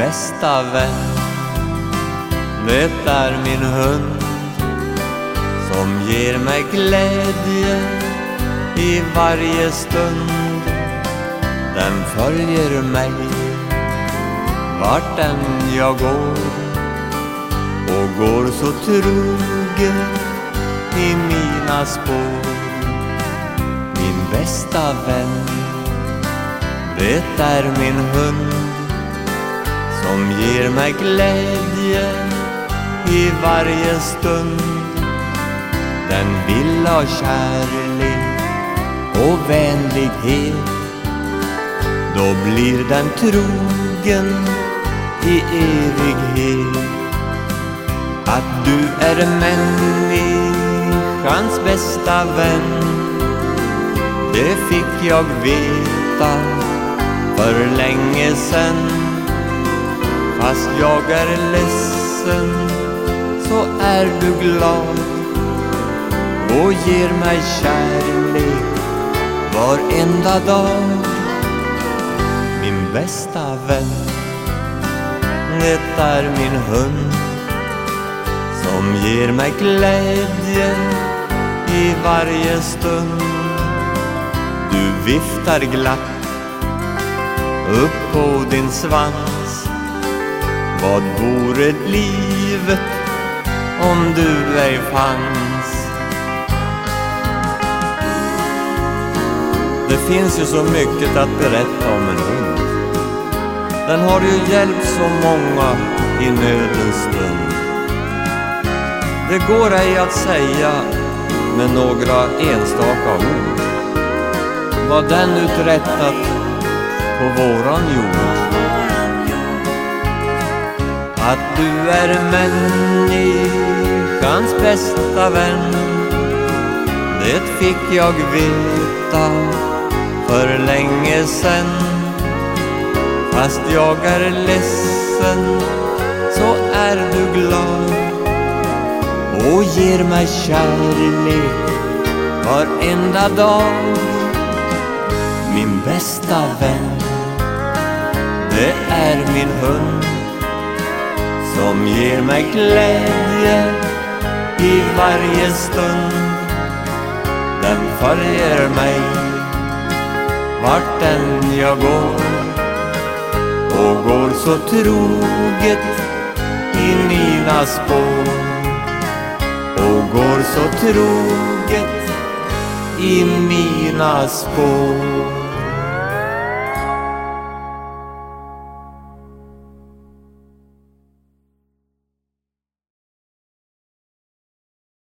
bästa vän Det är min hund Som ger mig glädje i varje stund. Den följer mig vart än jag går och går så trogen i mina spår. Min bästa vän det är min hund som ger mig glädje i varje stund. Den vill ha kärlek och vänlighet. Då blir den trogen i evighet. Att du är människans bästa vän Det fick jag veta för länge sen Fast jag är ledsen så är du glad och ger mig kärlek varenda dag. Min bästa vän, det är min hund som ger mig glädje i varje stund. Du viftar glatt upp på din svans. Vad vore livet om du ej fanns? Det finns ju så mycket att berätta om en hund. Den har ju hjälpt så många i nödens stund. Det går ej att säga med några enstaka ord vad den uträttat på våran jord. Att du är människans bästa vän. Det fick jag veta för länge sen Fast jag är ledsen så är du glad och ger mig kärlek varenda dag. Min bästa vän Det är min hund. Som ger mig glädje i varje stund. Den följer mig vart än jag går och går så troget i mina spår. Och går så troget i mina spår.